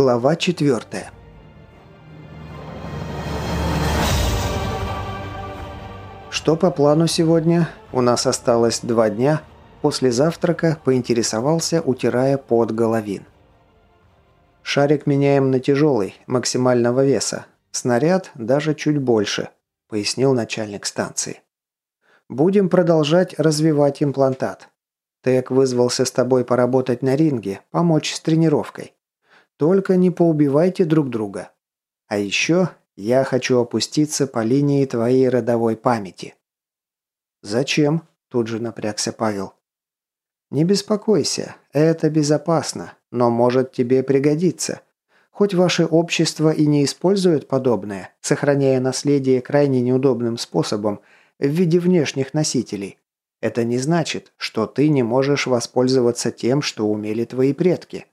Глава 4. Что по плану сегодня? У нас осталось два дня. После завтрака поинтересовался, утирая под головин. Шарик меняем на тяжелый, максимального веса. Снаряд даже чуть больше, пояснил начальник станции. Будем продолжать развивать имплантат. Тек вызвался с тобой поработать на ринге, помочь с тренировкой. Только не поубивайте друг друга. А еще я хочу опуститься по линии твоей родовой памяти». «Зачем?» – тут же напрягся Павел. «Не беспокойся, это безопасно, но может тебе пригодиться. Хоть ваше общество и не использует подобное, сохраняя наследие крайне неудобным способом в виде внешних носителей, это не значит, что ты не можешь воспользоваться тем, что умели твои предки.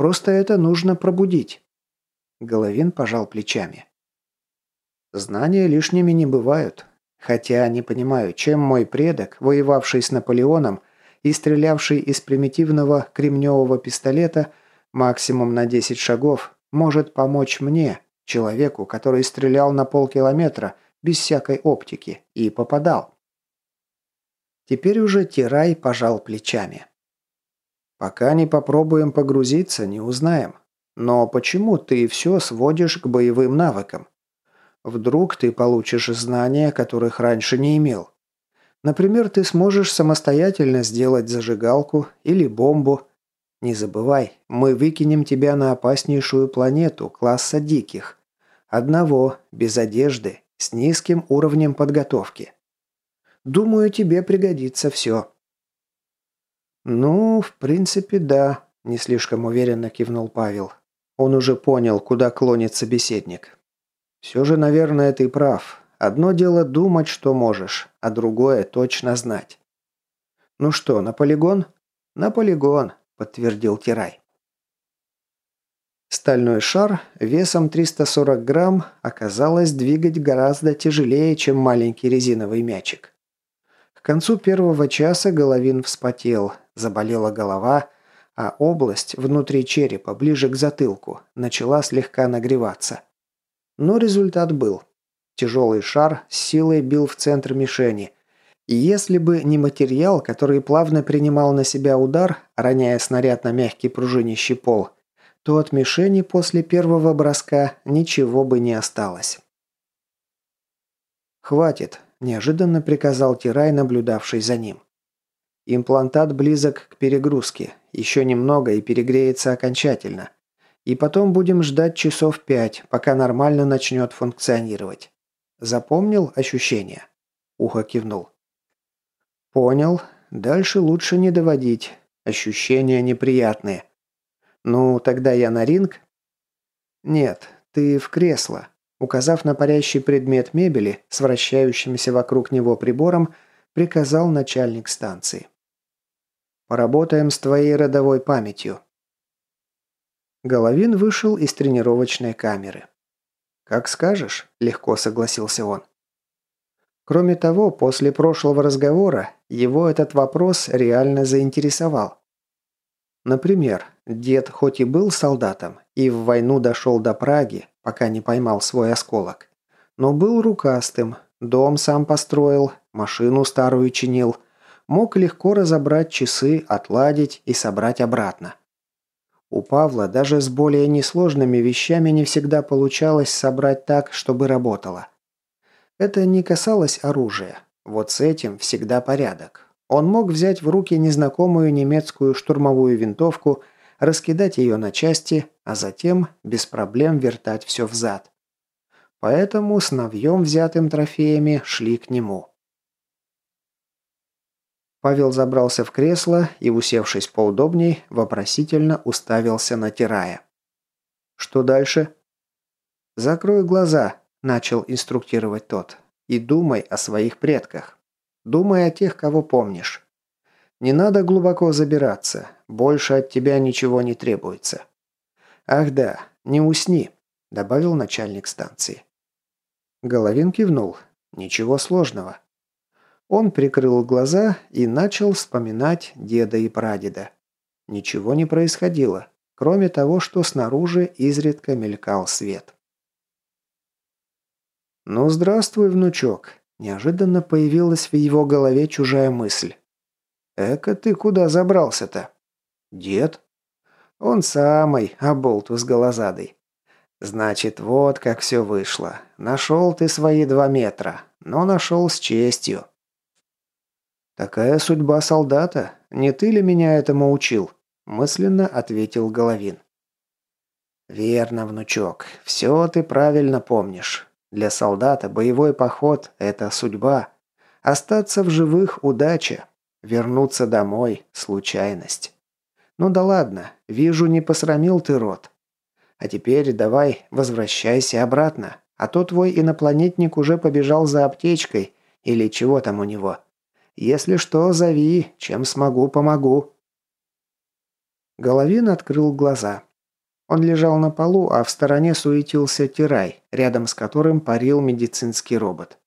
Просто это нужно пробудить». Головин пожал плечами. «Знания лишними не бывают. Хотя не понимаю, чем мой предок, воевавший с Наполеоном и стрелявший из примитивного кремневого пистолета максимум на 10 шагов, может помочь мне, человеку, который стрелял на полкилометра без всякой оптики и попадал». Теперь уже Тирай пожал плечами. Пока не попробуем погрузиться, не узнаем. Но почему ты все сводишь к боевым навыкам? Вдруг ты получишь знания, которых раньше не имел. Например, ты сможешь самостоятельно сделать зажигалку или бомбу. Не забывай, мы выкинем тебя на опаснейшую планету класса диких. Одного, без одежды, с низким уровнем подготовки. Думаю, тебе пригодится все. «Ну, в принципе, да», – не слишком уверенно кивнул Павел. Он уже понял, куда клонит собеседник. «Все же, наверное, ты прав. Одно дело думать, что можешь, а другое – точно знать». «Ну что, на полигон?» «На полигон», – подтвердил Тирай. Стальной шар весом 340 грамм оказалось двигать гораздо тяжелее, чем маленький резиновый мячик. К концу первого часа Головин вспотел, заболела голова, а область внутри черепа, ближе к затылку, начала слегка нагреваться. Но результат был. Тяжелый шар с силой бил в центр мишени. И если бы не материал, который плавно принимал на себя удар, роняя снаряд на мягкий пружинищий пол, то от мишени после первого броска ничего бы не осталось. «Хватит», неожиданно приказал Тирай, наблюдавший за ним. Имплантат близок к перегрузке. Еще немного и перегреется окончательно. И потом будем ждать часов пять, пока нормально начнет функционировать. Запомнил ощущения? Ухо кивнул. Понял. Дальше лучше не доводить. Ощущения неприятные. Ну, тогда я на ринг? Нет, ты в кресло. Указав на парящий предмет мебели с вращающимся вокруг него прибором, приказал начальник станции. «Поработаем с твоей родовой памятью». Головин вышел из тренировочной камеры. «Как скажешь», – легко согласился он. Кроме того, после прошлого разговора его этот вопрос реально заинтересовал. Например, дед хоть и был солдатом и в войну дошел до Праги, пока не поймал свой осколок, но был рукастым, дом сам построил, машину старую чинил, мог легко разобрать часы, отладить и собрать обратно. У Павла даже с более несложными вещами не всегда получалось собрать так, чтобы работало. Это не касалось оружия. Вот с этим всегда порядок. Он мог взять в руки незнакомую немецкую штурмовую винтовку, раскидать ее на части, а затем без проблем вертать все взад. Поэтому с навьем, взятым трофеями, шли к нему. Павел забрался в кресло и, усевшись поудобней, вопросительно уставился на Тирая. «Что дальше?» «Закрой глаза», – начал инструктировать тот, – «и думай о своих предках». Думай о тех, кого помнишь. Не надо глубоко забираться. Больше от тебя ничего не требуется. Ах да, не усни, добавил начальник станции. Головин кивнул. Ничего сложного. Он прикрыл глаза и начал вспоминать деда и прадеда. Ничего не происходило, кроме того, что снаружи изредка мелькал свет. «Ну, здравствуй, внучок!» Неожиданно появилась в его голове чужая мысль. «Эка ты куда забрался-то?» «Дед?» «Он самый, с голозадой. Значит, вот как все вышло. Нашел ты свои два метра, но нашел с честью». «Такая судьба солдата. Не ты ли меня этому учил?» мысленно ответил Головин. «Верно, внучок. Все ты правильно помнишь. Для солдата боевой поход – это судьба. Остаться в живых – удача. Вернуться домой – случайность. Ну да ладно, вижу, не посрамил ты рот. А теперь давай возвращайся обратно, а то твой инопланетник уже побежал за аптечкой или чего там у него. Если что, зови, чем смогу, помогу». Головин открыл глаза. Он лежал на полу, а в стороне суетился Тирай, рядом с которым парил медицинский робот.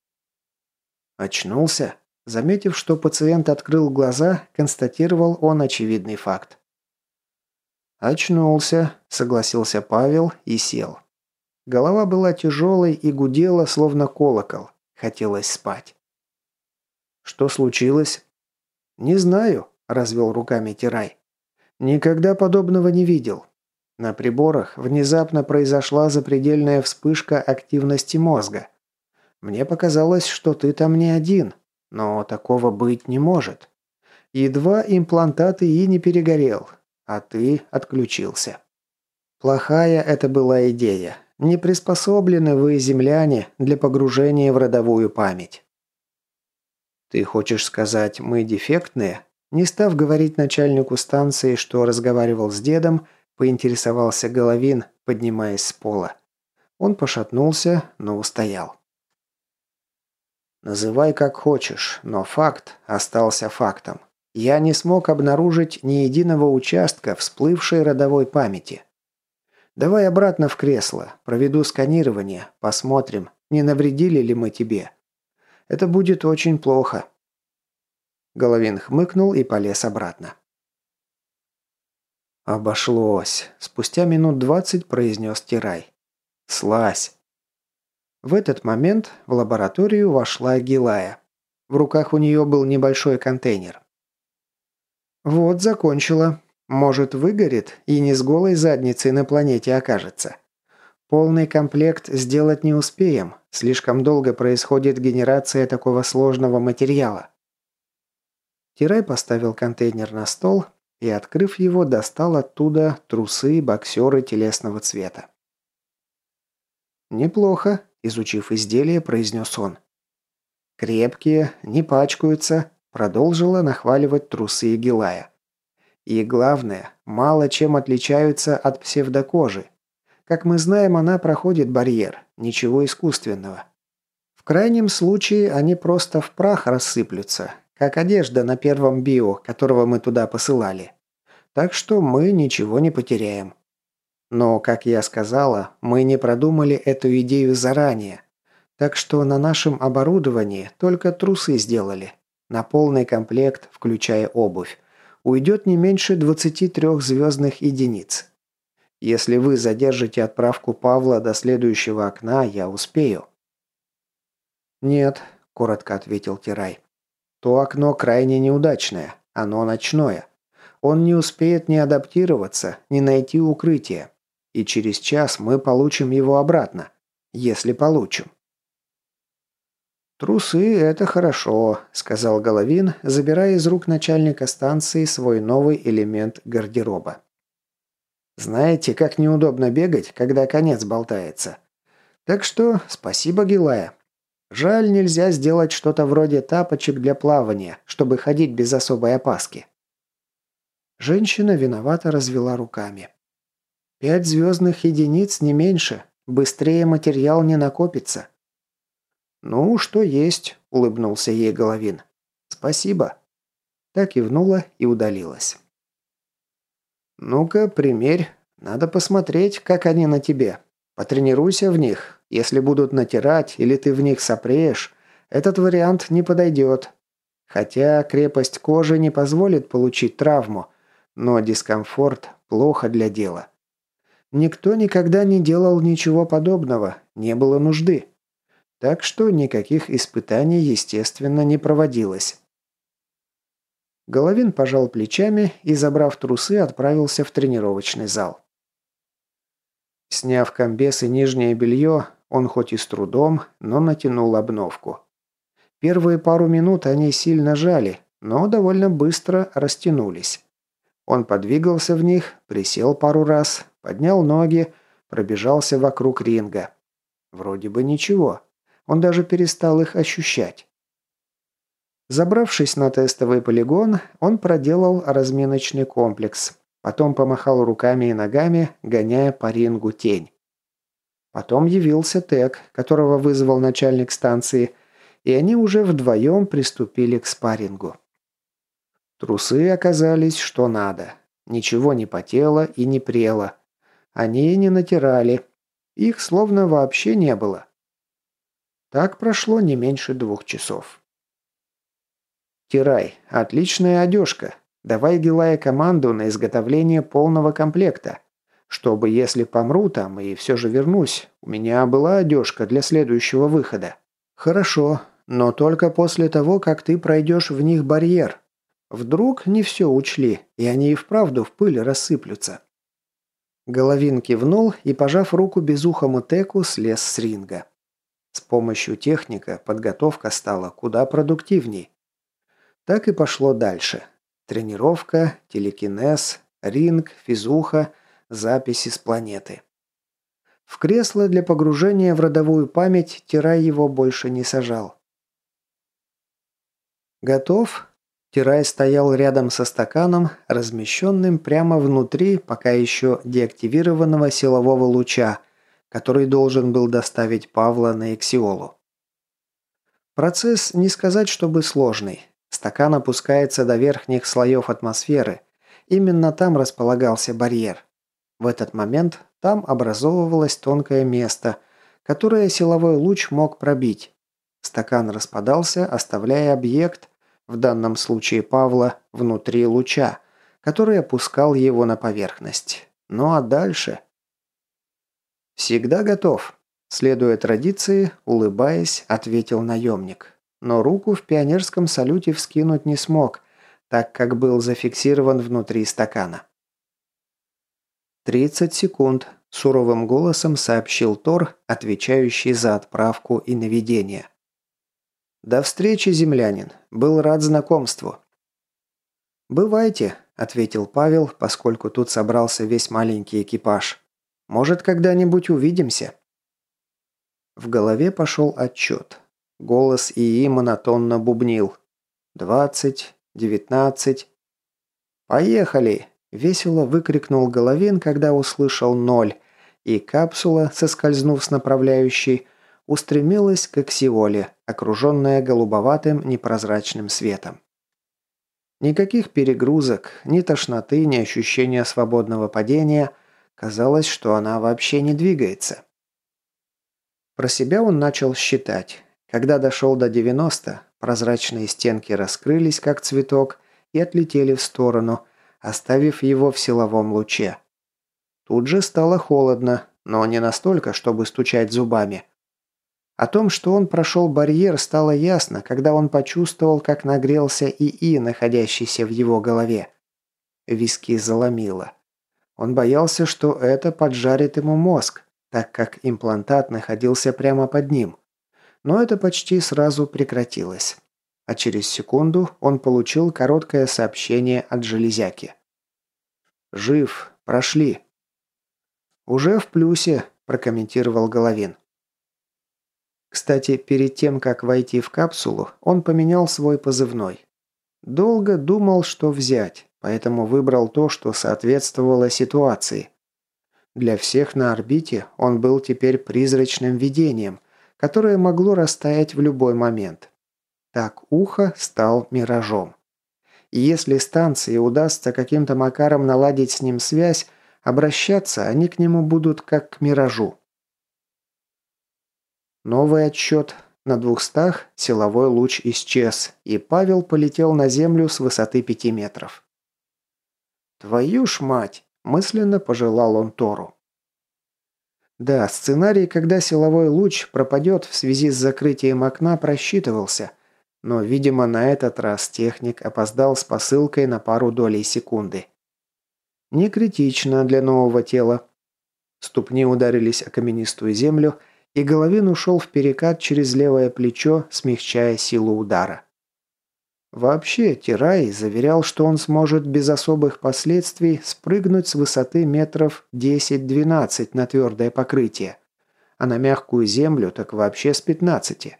Очнулся. Заметив, что пациент открыл глаза, констатировал он очевидный факт. «Очнулся», – согласился Павел и сел. Голова была тяжелой и гудела, словно колокол. Хотелось спать. «Что случилось?» «Не знаю», – развел руками Тирай. «Никогда подобного не видел. На приборах внезапно произошла запредельная вспышка активности мозга. Мне показалось, что ты там не один, но такого быть не может. Едва имплантат и не перегорел, а ты отключился. Плохая это была идея. Не приспособлены вы, земляне, для погружения в родовую память. Ты хочешь сказать, мы дефектные? Не став говорить начальнику станции, что разговаривал с дедом, поинтересовался Головин, поднимаясь с пола. Он пошатнулся, но устоял. «Называй как хочешь, но факт остался фактом. Я не смог обнаружить ни единого участка всплывшей родовой памяти. Давай обратно в кресло, проведу сканирование, посмотрим, не навредили ли мы тебе. Это будет очень плохо». Головин хмыкнул и полез обратно. «Обошлось», – спустя минут двадцать произнес Тирай. «Слазь». В этот момент в лабораторию вошла Гилая. В руках у нее был небольшой контейнер. «Вот, закончила. Может, выгорит и не с голой задницей на планете окажется. Полный комплект сделать не успеем. Слишком долго происходит генерация такого сложного материала». Тирай поставил контейнер на стол и, открыв его, достал оттуда трусы боксеры телесного цвета. «Неплохо», – изучив изделие, произнес он. «Крепкие, не пачкаются», – продолжила нахваливать трусы Гилая. «И главное, мало чем отличаются от псевдокожи. Как мы знаем, она проходит барьер, ничего искусственного. В крайнем случае они просто в прах рассыплются, как одежда на первом био, которого мы туда посылали. Так что мы ничего не потеряем. Но, как я сказала, мы не продумали эту идею заранее. Так что на нашем оборудовании только трусы сделали. На полный комплект, включая обувь, уйдет не меньше 23 звездных единиц. Если вы задержите отправку Павла до следующего окна, я успею. «Нет», – коротко ответил Тирай. То окно крайне неудачное. Оно ночное. Он не успеет ни адаптироваться, ни найти укрытие. И через час мы получим его обратно. Если получим. «Трусы – это хорошо», – сказал Головин, забирая из рук начальника станции свой новый элемент гардероба. «Знаете, как неудобно бегать, когда конец болтается. Так что спасибо, Гилая. Жаль, нельзя сделать что-то вроде тапочек для плавания, чтобы ходить без особой опаски. Женщина виновато развела руками. Пять звездных единиц не меньше. Быстрее материал не накопится. «Ну, что есть», – улыбнулся ей Головин. «Спасибо». Так кивнула и удалилась. «Ну-ка, примерь. Надо посмотреть, как они на тебе. Потренируйся в них. Если будут натирать или ты в них сопреешь, этот вариант не подойдет. Хотя крепость кожи не позволит получить травму, но дискомфорт плохо для дела. Никто никогда не делал ничего подобного, не было нужды. Так что никаких испытаний, естественно, не проводилось. Головин пожал плечами и, забрав трусы, отправился в тренировочный зал. Сняв комбес и нижнее белье, он хоть и с трудом, но натянул обновку. Первые пару минут они сильно жали, но довольно быстро растянулись. Он подвигался в них, присел пару раз, поднял ноги, пробежался вокруг ринга. Вроде бы ничего. Он даже перестал их ощущать. Забравшись на тестовый полигон, он проделал разминочный комплекс. Потом помахал руками и ногами, гоняя по рингу тень. Потом явился Тек, которого вызвал начальник станции, и они уже вдвоем приступили к спаррингу. Трусы оказались что надо. Ничего не потело и не прело. Они не натирали. Их словно вообще не было. Так прошло не меньше двух часов. «Тирай, отличная одежка. Давай Гилая команду на изготовление полного комплекта. Чтобы, если помру там и все же вернусь, у меня была одежка для следующего выхода». «Хорошо, но только после того, как ты пройдешь в них барьер. Вдруг не все учли, и они и вправду в пыль рассыплются. Головин кивнул и, пожав руку безухому Теку, слез с ринга. С помощью техника подготовка стала куда продуктивней. Так и пошло дальше. Тренировка, телекинез, ринг, физуха, записи с планеты. В кресло для погружения в родовую память Тирай его больше не сажал. «Готов?» Тирай стоял рядом со стаканом, размещенным прямо внутри пока еще деактивированного силового луча, который должен был доставить Павла на Эксиолу. Процесс не сказать, чтобы сложный. Стакан опускается до верхних слоев атмосферы. Именно там располагался барьер. В этот момент там образовывалось тонкое место, которое силовой луч мог пробить. Стакан распадался, оставляя объект, в данном случае Павла, внутри луча, который опускал его на поверхность. Ну а дальше... «Всегда готов», – следуя традиции, улыбаясь, ответил наемник. Но руку в пионерском салюте вскинуть не смог, так как был зафиксирован внутри стакана. «Тридцать секунд», – суровым голосом сообщил Тор, отвечающий за отправку и наведение. «До встречи, землянин. Был рад знакомству». «Бывайте», – ответил Павел, поскольку тут собрался весь маленький экипаж. «Может, когда-нибудь увидимся?» В голове пошел отчет. Голос ИИ монотонно бубнил. «Двадцать, девятнадцать...» «Поехали!» – весело выкрикнул Головин, когда услышал ноль, и капсула, соскользнув с направляющей, устремилась к Эксиоле, окруженная голубоватым непрозрачным светом. Никаких перегрузок, ни тошноты, ни ощущения свободного падения. Казалось, что она вообще не двигается. Про себя он начал считать. Когда дошел до 90, прозрачные стенки раскрылись, как цветок, и отлетели в сторону, оставив его в силовом луче. Тут же стало холодно, но не настолько, чтобы стучать зубами. О том, что он прошел барьер, стало ясно, когда он почувствовал, как нагрелся ИИ, находящийся в его голове. Виски заломило. Он боялся, что это поджарит ему мозг, так как имплантат находился прямо под ним. Но это почти сразу прекратилось. А через секунду он получил короткое сообщение от железяки. «Жив. Прошли». «Уже в плюсе», – прокомментировал Головин. Кстати, перед тем, как войти в капсулу, он поменял свой позывной. Долго думал, что взять, поэтому выбрал то, что соответствовало ситуации. Для всех на орбите он был теперь призрачным видением, которое могло растаять в любой момент. Так ухо стал миражом. И если станции удастся каким-то макаром наладить с ним связь, обращаться они к нему будут как к миражу. Новый отсчет. На двухстах силовой луч исчез, и Павел полетел на землю с высоты пяти метров. «Твою ж мать!» мысленно пожелал он Тору. Да, сценарий, когда силовой луч пропадет в связи с закрытием окна, просчитывался, но, видимо, на этот раз техник опоздал с посылкой на пару долей секунды. Не критично для нового тела. Ступни ударились о каменистую землю, и Головин ушел в перекат через левое плечо, смягчая силу удара. Вообще, Тирай заверял, что он сможет без особых последствий спрыгнуть с высоты метров 10-12 на твердое покрытие, а на мягкую землю так вообще с 15.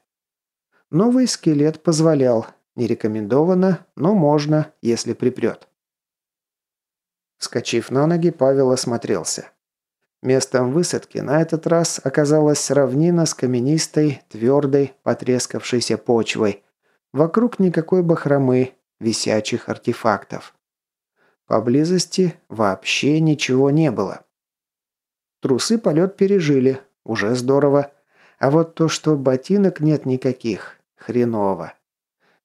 Новый скелет позволял, не рекомендовано, но можно, если припрет. Скочив на ноги, Павел осмотрелся. Местом высадки на этот раз оказалась равнина с каменистой, твердой, потрескавшейся почвой, Вокруг никакой бахромы, висячих артефактов. Поблизости вообще ничего не было. Трусы полет пережили, уже здорово. А вот то, что ботинок нет никаких, хреново.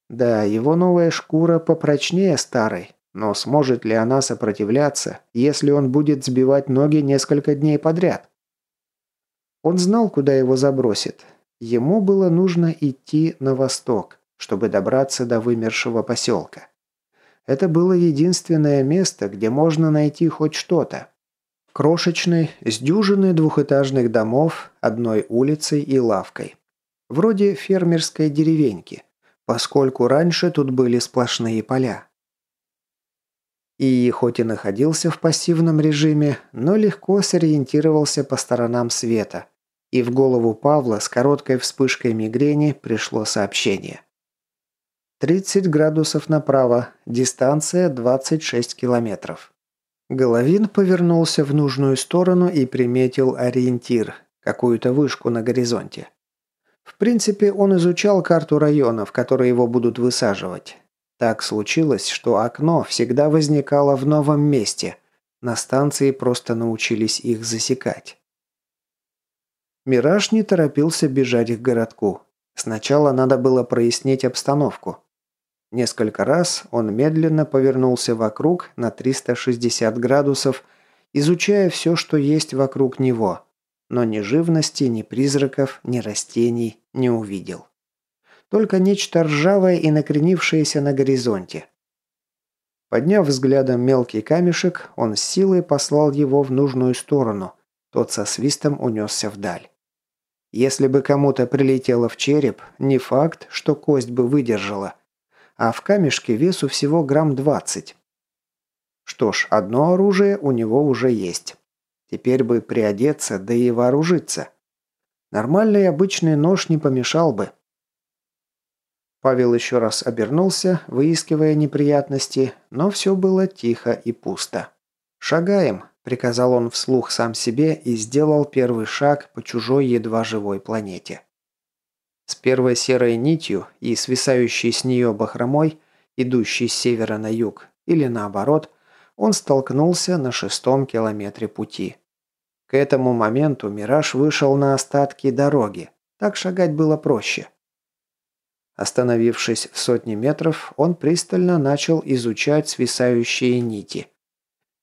Да, его новая шкура попрочнее старой, но сможет ли она сопротивляться, если он будет сбивать ноги несколько дней подряд? Он знал, куда его забросит. Ему было нужно идти на восток чтобы добраться до вымершего поселка. Это было единственное место, где можно найти хоть что-то. Крошечный, с дюжины двухэтажных домов, одной улицей и лавкой. Вроде фермерской деревеньки, поскольку раньше тут были сплошные поля. И хоть и находился в пассивном режиме, но легко сориентировался по сторонам света. И в голову Павла с короткой вспышкой мигрени пришло сообщение. 30 градусов направо, дистанция 26 километров. Головин повернулся в нужную сторону и приметил ориентир, какую-то вышку на горизонте. В принципе, он изучал карту районов, которые его будут высаживать. Так случилось, что окно всегда возникало в новом месте. На станции просто научились их засекать. Мираж не торопился бежать к городку. Сначала надо было прояснить обстановку. Несколько раз он медленно повернулся вокруг на 360 градусов, изучая все, что есть вокруг него, но ни живности, ни призраков, ни растений не увидел. Только нечто ржавое и накренившееся на горизонте. Подняв взглядом мелкий камешек, он с силой послал его в нужную сторону. Тот со свистом унесся вдаль. Если бы кому-то прилетело в череп, не факт, что кость бы выдержала а в камешке весу всего грамм 20. Что ж, одно оружие у него уже есть. Теперь бы приодеться, да и вооружиться. Нормальный обычный нож не помешал бы. Павел еще раз обернулся, выискивая неприятности, но все было тихо и пусто. «Шагаем», – приказал он вслух сам себе и сделал первый шаг по чужой едва живой планете. С первой серой нитью и свисающей с нее бахромой, идущей с севера на юг, или наоборот, он столкнулся на шестом километре пути. К этому моменту Мираж вышел на остатки дороги, так шагать было проще. Остановившись в сотни метров, он пристально начал изучать свисающие нити.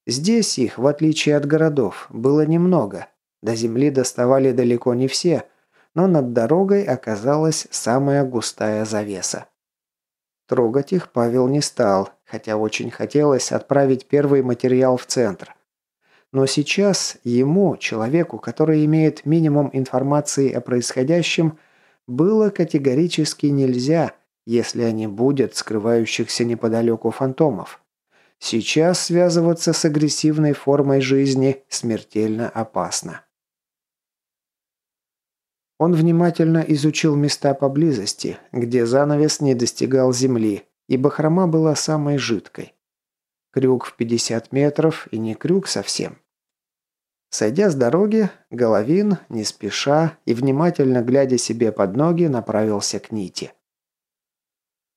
Здесь их, в отличие от городов, было немного. До земли доставали далеко не все – но над дорогой оказалась самая густая завеса. Трогать их Павел не стал, хотя очень хотелось отправить первый материал в центр. Но сейчас ему, человеку, который имеет минимум информации о происходящем, было категорически нельзя, если они будут скрывающихся неподалеку фантомов. Сейчас связываться с агрессивной формой жизни смертельно опасно. Он внимательно изучил места поблизости, где занавес не достигал земли, и бахрома была самой жидкой. Крюк в 50 метров и не крюк совсем. Сойдя с дороги, Головин, не спеша и внимательно глядя себе под ноги, направился к нити.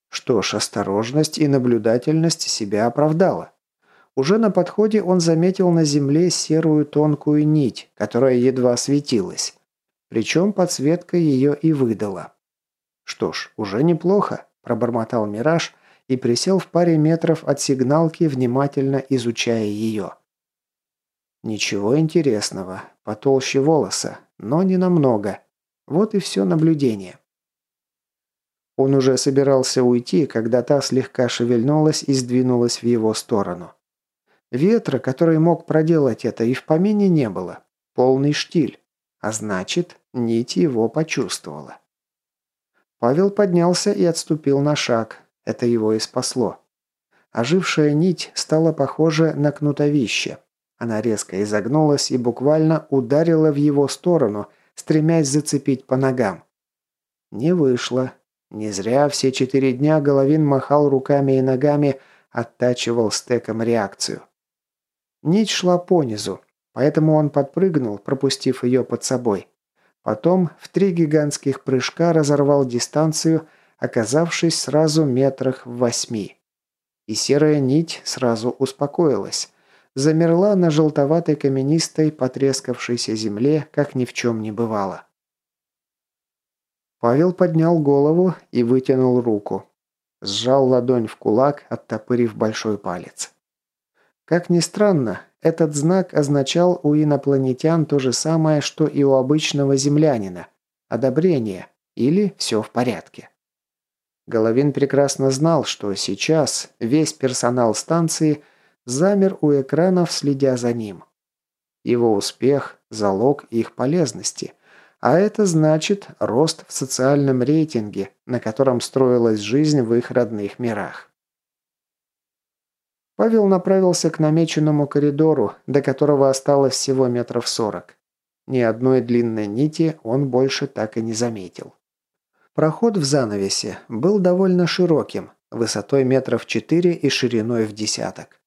Что ж, осторожность и наблюдательность себя оправдала. Уже на подходе он заметил на земле серую тонкую нить, которая едва светилась. Причем подсветка ее и выдала. «Что ж, уже неплохо», – пробормотал Мираж и присел в паре метров от сигналки, внимательно изучая ее. Ничего интересного. Потолще волоса, но не намного. Вот и все наблюдение. Он уже собирался уйти, когда та слегка шевельнулась и сдвинулась в его сторону. Ветра, который мог проделать это, и в помине не было. Полный штиль. А значит, нить его почувствовала. Павел поднялся и отступил на шаг. Это его и спасло. Ожившая нить стала похожа на кнутовище. Она резко изогнулась и буквально ударила в его сторону, стремясь зацепить по ногам. Не вышло. Не зря все четыре дня Головин махал руками и ногами, оттачивал стеком реакцию. Нить шла понизу, поэтому он подпрыгнул, пропустив ее под собой. Потом в три гигантских прыжка разорвал дистанцию, оказавшись сразу метрах в восьми. И серая нить сразу успокоилась. Замерла на желтоватой каменистой, потрескавшейся земле, как ни в чем не бывало. Павел поднял голову и вытянул руку. Сжал ладонь в кулак, оттопырив большой палец. Как ни странно, этот знак означал у инопланетян то же самое, что и у обычного землянина – одобрение или все в порядке. Головин прекрасно знал, что сейчас весь персонал станции замер у экранов, следя за ним. Его успех – залог их полезности, а это значит рост в социальном рейтинге, на котором строилась жизнь в их родных мирах. Павел направился к намеченному коридору, до которого осталось всего метров сорок. Ни одной длинной нити он больше так и не заметил. Проход в занавесе был довольно широким, высотой метров четыре и шириной в десяток.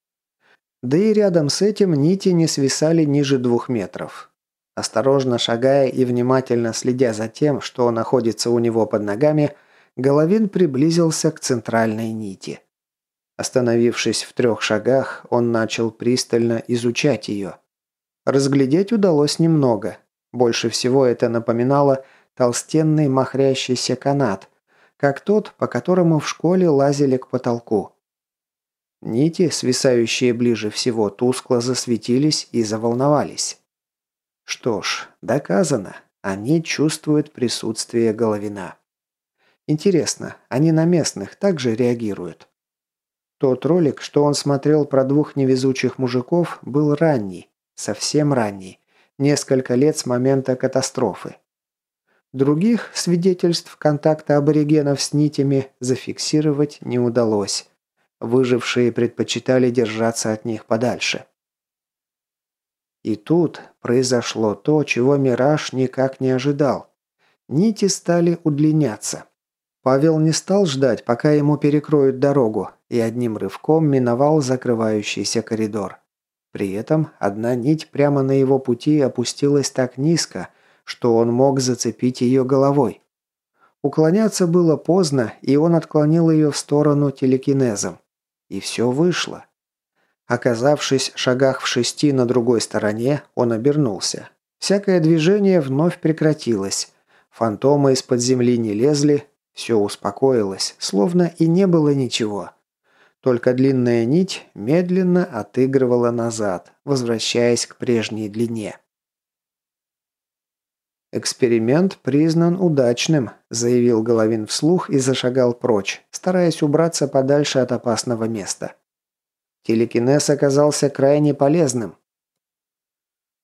Да и рядом с этим нити не свисали ниже двух метров. Осторожно шагая и внимательно следя за тем, что находится у него под ногами, Головин приблизился к центральной нити. Остановившись в трех шагах, он начал пристально изучать ее. Разглядеть удалось немного. Больше всего это напоминало толстенный махрящийся канат, как тот, по которому в школе лазили к потолку. Нити, свисающие ближе всего, тускло засветились и заволновались. Что ж, доказано. Они чувствуют присутствие Головина. Интересно, они на местных также реагируют? Тот ролик, что он смотрел про двух невезучих мужиков, был ранний, совсем ранний, несколько лет с момента катастрофы. Других свидетельств контакта аборигенов с нитями зафиксировать не удалось. Выжившие предпочитали держаться от них подальше. И тут произошло то, чего Мираж никак не ожидал. Нити стали удлиняться. Павел не стал ждать, пока ему перекроют дорогу, и одним рывком миновал закрывающийся коридор. При этом одна нить прямо на его пути опустилась так низко, что он мог зацепить ее головой. Уклоняться было поздно, и он отклонил ее в сторону телекинезом. И все вышло. Оказавшись шагах в шести на другой стороне, он обернулся. Всякое движение вновь прекратилось. Фантомы из-под земли не лезли, все успокоилось, словно и не было ничего. Только длинная нить медленно отыгрывала назад, возвращаясь к прежней длине. «Эксперимент признан удачным», – заявил Головин вслух и зашагал прочь, стараясь убраться подальше от опасного места. Телекинез оказался крайне полезным.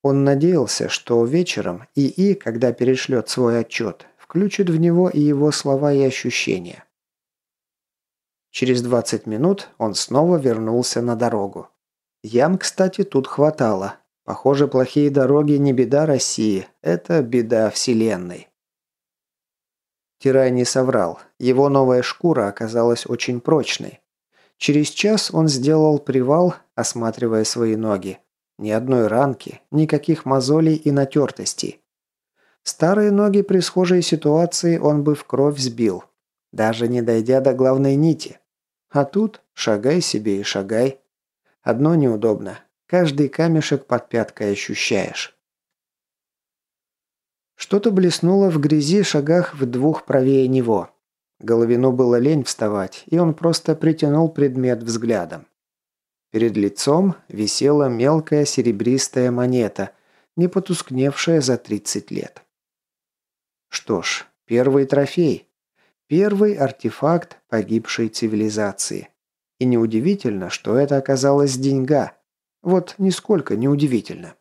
Он надеялся, что вечером ИИ, когда перешлет свой отчет, включит в него и его слова и ощущения. Через 20 минут он снова вернулся на дорогу. Ям, кстати, тут хватало, Похоже, плохие дороги не беда России, это беда Вселенной. Тирай не соврал. Его новая шкура оказалась очень прочной. Через час он сделал привал, осматривая свои ноги. Ни одной ранки, никаких мозолей и натертостей. Старые ноги при схожей ситуации он бы в кровь сбил, даже не дойдя до главной нити. А тут шагай себе и шагай. Одно неудобно. Каждый камешек под пяткой ощущаешь. Что-то блеснуло в грязи шагах в двух правее него. Головину было лень вставать, и он просто притянул предмет взглядом. Перед лицом висела мелкая серебристая монета, не потускневшая за 30 лет. Что ж, первый трофей. Первый артефакт погибшей цивилизации. И неудивительно, что это оказалась деньга. Вот нисколько неудивительно.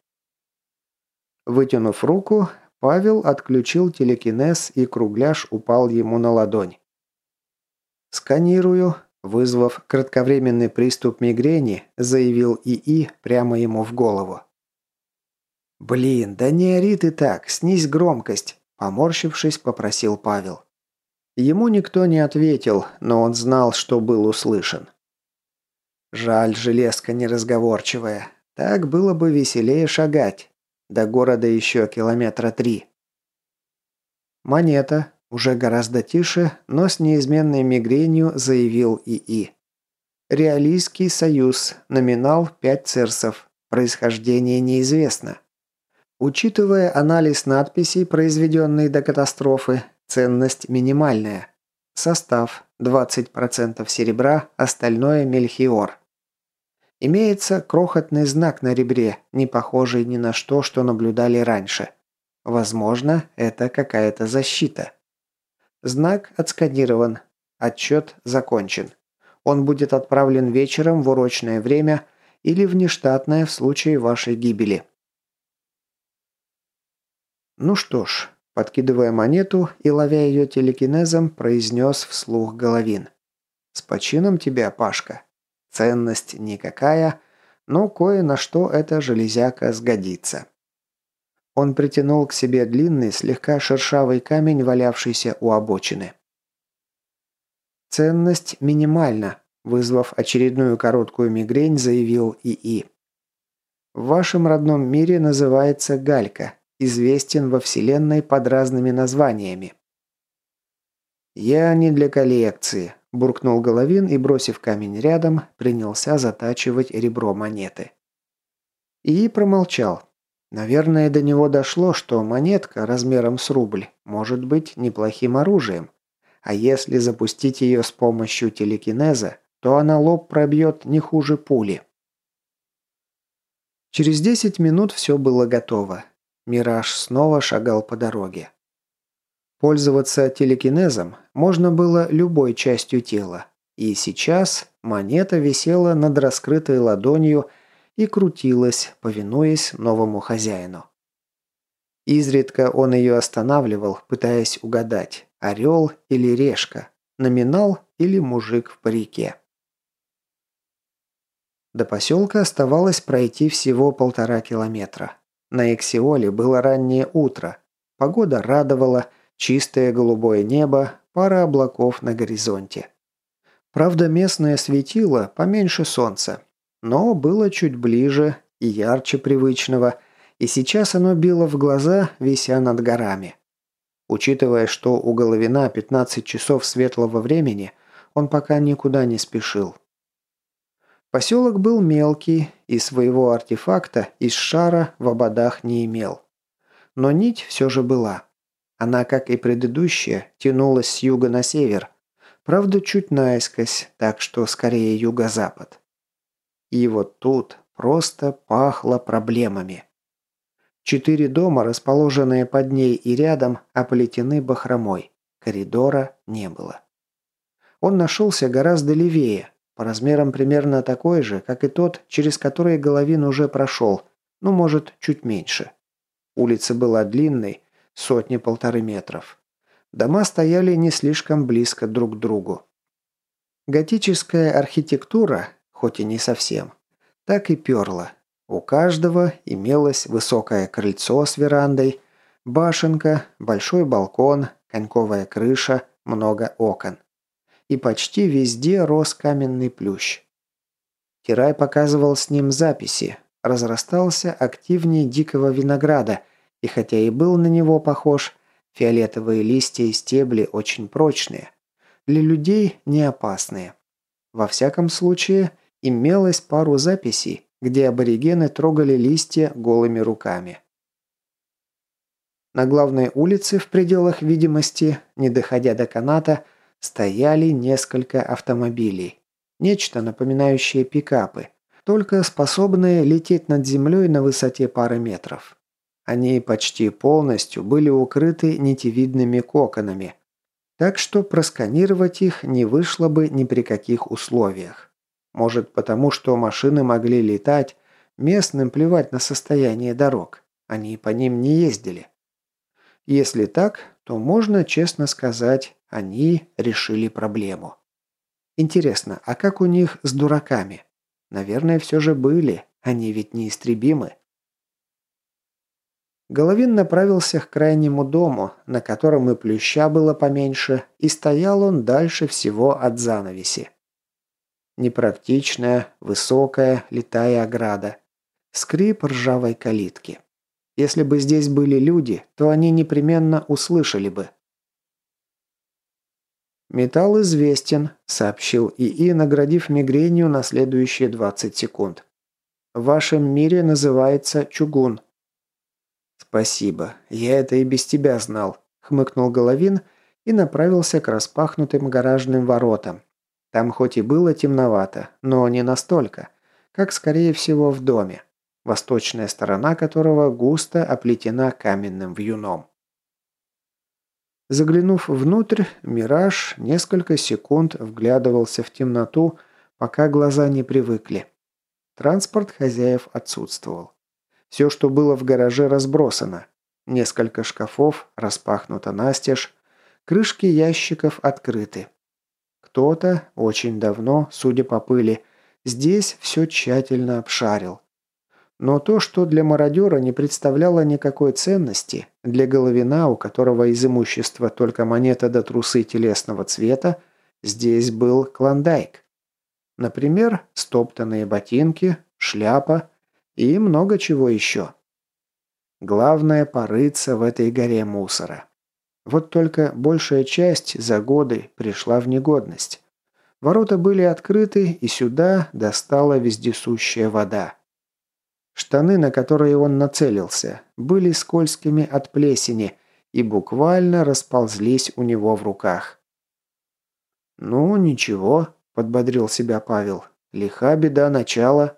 Вытянув руку, Павел отключил телекинез, и кругляш упал ему на ладонь. «Сканирую», вызвав кратковременный приступ мигрени, заявил ИИ прямо ему в голову. «Блин, да не ори ты так, снизь громкость», – поморщившись, попросил Павел. Ему никто не ответил, но он знал, что был услышан. Жаль, железка неразговорчивая. Так было бы веселее шагать. До города еще километра три. Монета, уже гораздо тише, но с неизменной мигренью заявил ИИ. Реалийский союз, номинал 5 церсов, происхождение неизвестно. Учитывая анализ надписей, произведенной до катастрофы, ценность минимальная. Состав 20% серебра, остальное мельхиор. Имеется крохотный знак на ребре, не похожий ни на что, что наблюдали раньше. Возможно, это какая-то защита. Знак отсканирован. Отчет закончен. Он будет отправлен вечером в урочное время или внештатное в случае вашей гибели. Ну что ж, подкидывая монету и ловя ее телекинезом, произнес вслух Головин. «С почином тебя, Пашка!» Ценность никакая, но кое на что эта железяка сгодится. Он притянул к себе длинный, слегка шершавый камень, валявшийся у обочины. «Ценность минимальна», – вызвав очередную короткую мигрень, заявил ИИ. «В вашем родном мире называется галька, известен во Вселенной под разными названиями. «Я не для коллекции», – буркнул Головин и, бросив камень рядом, принялся затачивать ребро монеты. И промолчал. Наверное, до него дошло, что монетка размером с рубль может быть неплохим оружием. А если запустить ее с помощью телекинеза, то она лоб пробьет не хуже пули. Через 10 минут все было готово. Мираж снова шагал по дороге. Пользоваться телекинезом можно было любой частью тела. И сейчас монета висела над раскрытой ладонью и крутилась, повинуясь новому хозяину. Изредка он ее останавливал, пытаясь угадать, орел или решка, номинал или мужик в парике. До поселка оставалось пройти всего полтора километра. На Эксиоле было раннее утро. Погода радовала, Чистое голубое небо, пара облаков на горизонте. Правда, местное светило поменьше солнца, но было чуть ближе и ярче привычного, и сейчас оно било в глаза, вися над горами. Учитывая, что у Головина 15 часов светлого времени, он пока никуда не спешил. Поселок был мелкий и своего артефакта из шара в ободах не имел. Но нить все же была. Она, как и предыдущая, тянулась с юга на север. Правда, чуть наискось, так что скорее юго-запад. И вот тут просто пахло проблемами. Четыре дома, расположенные под ней и рядом, оплетены бахромой. Коридора не было. Он нашелся гораздо левее, по размерам примерно такой же, как и тот, через который Головин уже прошел, ну, может, чуть меньше. Улица была длинной, сотни-полторы метров. Дома стояли не слишком близко друг к другу. Готическая архитектура, хоть и не совсем, так и перла. У каждого имелось высокое крыльцо с верандой, башенка, большой балкон, коньковая крыша, много окон. И почти везде рос каменный плющ. Кирай показывал с ним записи. Разрастался активнее дикого винограда – и хотя и был на него похож, фиолетовые листья и стебли очень прочные. Для людей не опасные. Во всяком случае, имелось пару записей, где аборигены трогали листья голыми руками. На главной улице в пределах видимости, не доходя до каната, стояли несколько автомобилей. Нечто напоминающее пикапы, только способные лететь над землей на высоте пары метров. Они почти полностью были укрыты нитевидными коконами, так что просканировать их не вышло бы ни при каких условиях. Может потому, что машины могли летать, местным плевать на состояние дорог. Они по ним не ездили. Если так, то можно честно сказать, они решили проблему. Интересно, а как у них с дураками? Наверное, все же были, они ведь неистребимы. Головин направился к крайнему дому, на котором и плюща было поменьше, и стоял он дальше всего от занавеси. Непрактичная, высокая, летая ограда. Скрип ржавой калитки. Если бы здесь были люди, то они непременно услышали бы. «Металл известен», – сообщил ИИ, наградив мигренью на следующие 20 секунд. «В вашем мире называется чугун». «Спасибо, я это и без тебя знал», – хмыкнул Головин и направился к распахнутым гаражным воротам. Там хоть и было темновато, но не настолько, как, скорее всего, в доме, восточная сторона которого густо оплетена каменным вьюном. Заглянув внутрь, Мираж несколько секунд вглядывался в темноту, пока глаза не привыкли. Транспорт хозяев отсутствовал. Все, что было в гараже, разбросано. Несколько шкафов распахнуто настежь, крышки ящиков открыты. Кто-то очень давно, судя по пыли, здесь все тщательно обшарил. Но то, что для мародера не представляло никакой ценности, для головина, у которого из имущества только монета до трусы телесного цвета, здесь был клондайк. Например, стоптанные ботинки, шляпа и много чего еще. Главное – порыться в этой горе мусора. Вот только большая часть за годы пришла в негодность. Ворота были открыты, и сюда достала вездесущая вода. Штаны, на которые он нацелился, были скользкими от плесени и буквально расползлись у него в руках. «Ну, ничего», – подбодрил себя Павел. «Лиха беда начала».